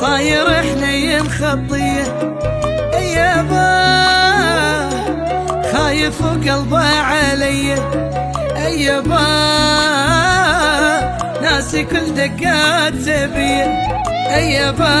صاير حنين خطيه يابا خايف وقلبه علي. يابا ناسي كل دقات تبيه يابا يابا